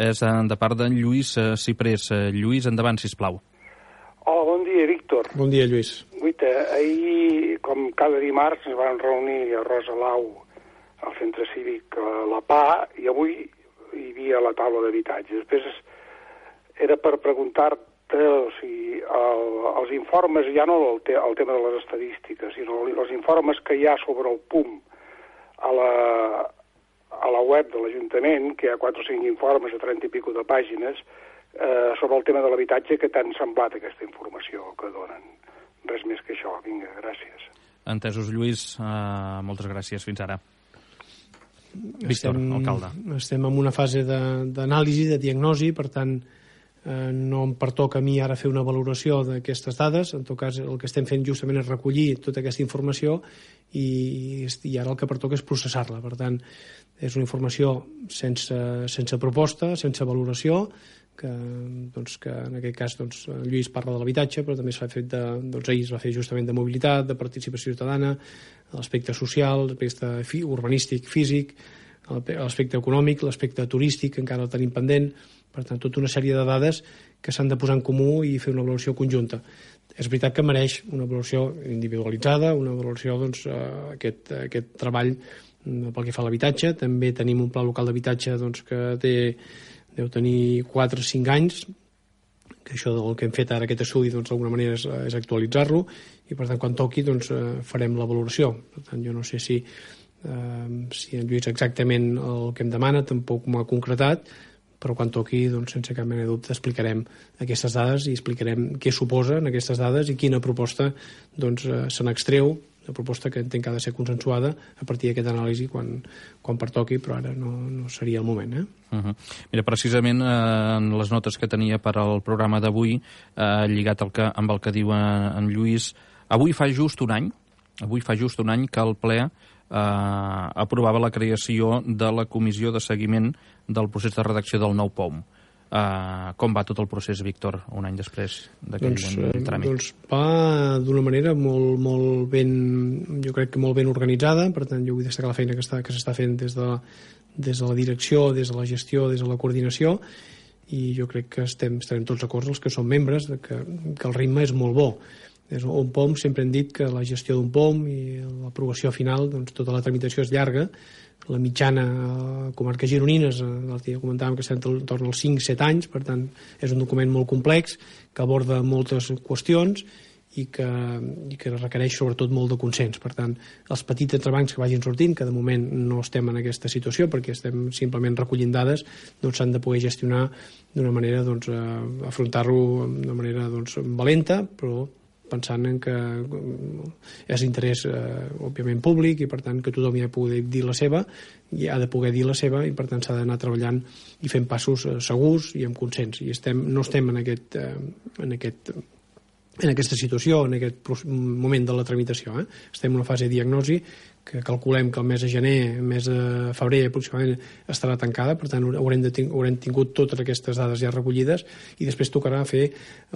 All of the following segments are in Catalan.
és de part d'en Lluís Ciprés. Lluís, endavant, si plau. Hola, bon dia, Víctor. Bon dia, Lluís. Guita, ahir, com cada dimarts, ens vam reunir a Rosa Lau al centre cívic a la PA i avui hi havia la taula d'habitatge. Després era per preguntar-te o sigui, el, els informes, ja no el, te, el tema de les estadístiques, sinó els informes que hi ha sobre el PUM a la, a la web de l'Ajuntament, que hi ha 4 o 5 informes de 30 i pico de pàgines, eh, sobre el tema de l'habitatge, que t'han semblat aquesta informació que donen. Res més que això. Vinga, gràcies. Entesos, Lluís. Uh, moltes gràcies. Fins ara. Víctor, estem, alcalde. Estem en una fase d'anàlisi, de, de diagnosi, per tant, eh, no em pertoca a mi ara fer una valoració d'aquestes dades, en tot cas el que estem fent justament és recollir tota aquesta informació i, i ara el que pertoca és processar-la. Per tant, és una informació sense, sense proposta, sense valoració, que, doncs, que en aquest cas doncs, Lluís parla de l'habitatge, però també s'ha fet de, doncs, ahir es va fer justament de mobilitat, de participació ciutadana, l'aspecte social, l'aspecte urbanístic, físic, l'aspecte econòmic, l'aspecte turístic, encara el tenim pendent, per tant, tota una sèrie de dades que s'han de posar en comú i fer una valoració conjunta. És veritat que mereix una valoració individualitzada, una valoració, doncs, eh, aquest, aquest treball mm, pel que fa a l'habitatge. També tenim un pla local d'habitatge doncs, que té deu tenir 4 o 5 anys, que això del que hem fet ara aquest estudi doncs manera és, és actualitzar-lo i per tant quan toqui doncs eh, farem la valoració per tant jo no sé si eh, si en Lluís exactament el que em demana tampoc m'ho ha concretat però quan toqui, doncs, sense cap mena de dubte, explicarem aquestes dades i explicarem què suposen aquestes dades i quina proposta doncs, eh, se n'extreu una proposta que entenc que ha de ser consensuada a partir d'aquest anàlisi quan, quan pertoqui, però ara no, no seria el moment. Eh? Uh -huh. Mira, precisament eh, en les notes que tenia per al programa d'avui, eh, lligat al que, amb el que diu en, en Lluís, avui fa just un any, avui fa just un any que el ple eh, aprovava la creació de la comissió de seguiment del procés de redacció del nou POM. Uh, com va tot el procés, Víctor, un any després d'aquell doncs, tràmit? Doncs va d'una manera molt, molt ben, jo crec que molt ben organitzada, per tant jo vull destacar la feina que s'està que fent des de, des de la direcció, des de la gestió, des de la coordinació, i jo crec que estem, estarem tots acords els que som membres de que, que el ritme és molt bo. És un POM sempre hem dit que la gestió d'un POM i l'aprovació final, doncs tota la tramitació és llarga, la mitjana a comarques gironines, eh, l'altre dia comentàvem que estem torn als 5-7 anys, per tant és un document molt complex que aborda moltes qüestions i que, i que requereix sobretot molt de consens. Per tant, els petits entrebancs que vagin sortint, que de moment no estem en aquesta situació perquè estem simplement recollint dades, doncs s'han de poder gestionar d'una manera, doncs, eh, afrontar-lo d'una manera doncs, valenta, però pensant en que mm, és interès, eh, òbviament, públic i, per tant, que tothom hi ha poder dir la seva i ha de poder dir la seva i, per tant, s'ha d'anar treballant i fent passos eh, segurs i amb consens. I estem, no estem en aquest, eh, en aquest en aquesta situació, en aquest moment de la tramitació. Eh? Estem en una fase de diagnosi que calculem que el mes de gener, el mes de febrer aproximadament estarà tancada, per tant haurem, de, haurem tingut totes aquestes dades ja recollides i després tocarà fer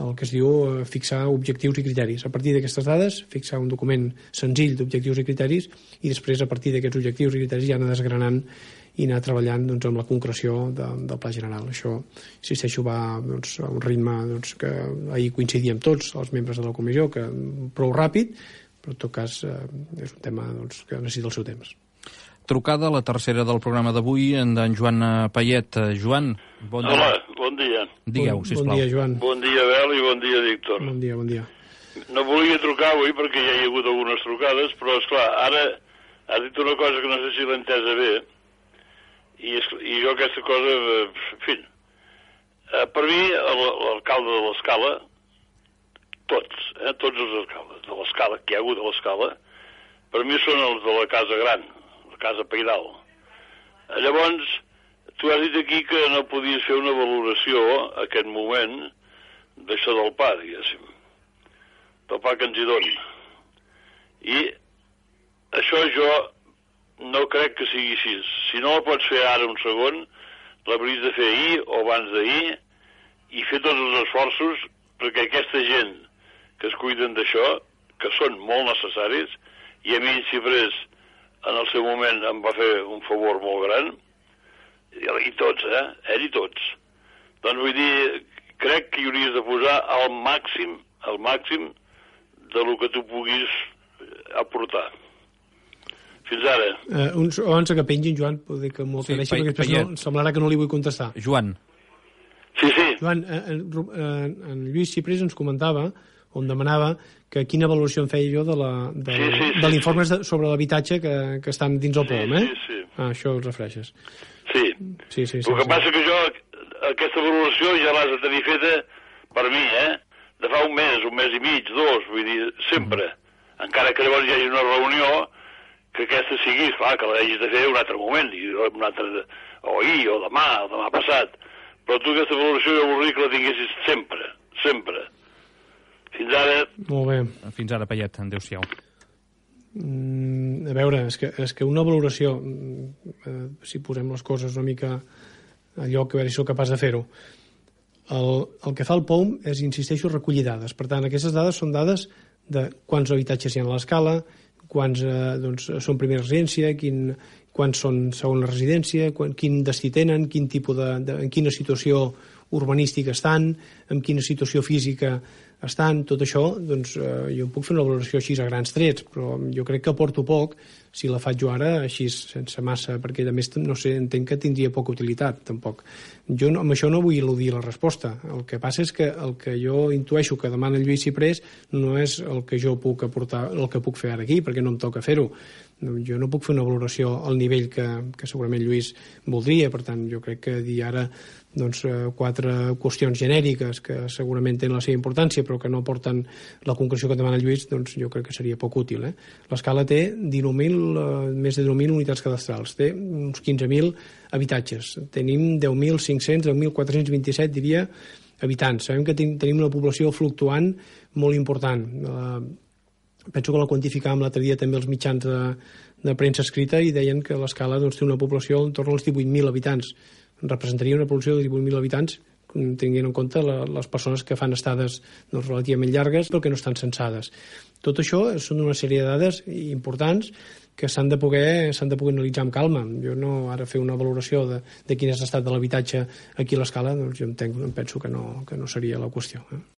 el que es diu eh, fixar objectius i criteris. A partir d'aquestes dades, fixar un document senzill d'objectius i criteris i després a partir d'aquests objectius i criteris ja anar desgranant i anar treballant doncs, amb la concreció de, del pla general. Això, insisteixo, va doncs, a un ritme doncs, que ahir coincidíem tots, els membres de la comissió, que prou ràpid, però en tot cas eh, és un tema doncs, que necessita el seu temps. Trucada, la tercera del programa d'avui, en d'en Joan Payet. Eh, Joan, bon dia. Hola, bon dia. Digueu, bon, sisplau. Bon dia, Joan. Bon dia, Bel, i bon dia, Víctor. Bon dia, bon dia. No volia trucar avui perquè ja hi ha hagut algunes trucades, però, és clar ara ha dit una cosa que no sé si l'he entesa bé, i, i jo aquesta cosa, en fi, eh, per mi l'alcalde de l'Escala tots, eh, tots els alcaldes de l'escala, que hi ha hagut a l'escala, per mi són els de la Casa Gran, la Casa Peidal. Eh, llavors, tu has dit aquí que no podies fer una valoració a aquest moment d'això del pa, diguéssim, del pa que ens hi doni. I això jo no crec que sigui així. Si no la pots fer ara un segon, l'hauries de fer ahir o abans d'ahir i fer tots els esforços perquè aquesta gent que es cuiden d'això, que són molt necessaris, i a mi Xifrés en el seu moment em va fer un favor molt gran, I, tots, eh? Ell i tots. Doncs vull dir, crec que hi hauries de posar al màxim, al màxim de lo que tu puguis aportar. Fins ara. Eh, uns, abans que pengin, Joan, poder que m'ho Sí, pa- perquè després no, semblarà que no li vull contestar. Joan, Sí, sí. Joan, eh, en, Ru- eh, en Lluís Cipres ens comentava, on demanava que quina valoració en feia jo de la- de, Sí, sí, sí, l'informe sobre l'habitatge que, que estan dins el Sí, POM, eh? sí, sí. Ah, això els refereixes. Sí. Sí, sí, sí. El que sí. passa que jo, aquesta valoració ja l'has de tenir feta per mi, eh? De fa un mes, un mes i mig, dos, vull dir, sempre. Encara que llavors hi hagi una reunió que aquesta sigui, clar, que l'hagis de fer un altre moment, i un altre, o ahir, o demà, o demà passat. Però tu aquesta valoració jo voldria que la tinguessis sempre, sempre. Fins ara, Molt bé. fins ara, Payet, adéu-siau. Mm, a veure, és que, és que una valoració, mm, eh, si posem les coses una mica a lloc, a veure si sóc capaç de fer-ho, el, el que fa el POUM és, insisteixo, recollir dades. Per tant, aquestes dades són dades de quants habitatges hi ha a l'escala, quants eh, doncs, són primera residència, quin, quants són segona residència, quan, quin destí tenen, quin tipus de, de, en quina situació urbanística estan, en quina situació física estan, tot això, doncs eh, jo puc fer una valoració així a grans trets, però jo crec que aporto poc si la faig jo ara així sense massa, perquè a més no sé, entenc que tindria poca utilitat, tampoc. Jo no, amb això no vull il·ludir la resposta. El que passa és que el que jo intueixo que demana el Lluís Ciprés no és el que jo puc aportar, el que puc fer ara aquí, perquè no em toca fer-ho. Jo no puc fer una valoració al nivell que, que segurament Lluís voldria, per tant, jo crec que dir ara doncs, eh, quatre qüestions genèriques que segurament tenen la seva importància però que no porten la concreció que demana Lluís doncs jo crec que seria poc útil. Eh? L'escala té 19.000, eh, més de 19.000 unitats cadastrals, té uns 15.000 habitatges, tenim 10.500, 10.427 diria habitants. Sabem que ten tenim una població fluctuant molt important. Eh, penso que la quantificàvem l'altre dia també els mitjans de, de premsa escrita i deien que l'escala doncs, té una població en torn als 18.000 habitants representaria una població de 18.000 habitants tenint en compte la, les persones que fan estades doncs, relativament llargues però que no estan censades. Tot això són una sèrie de dades importants que s'han de, poder, de poder analitzar amb calma. Jo no ara fer una valoració de, de quin és l'estat de l'habitatge aquí a l'escala, doncs jo entenc, penso que no, que no seria la qüestió. Eh?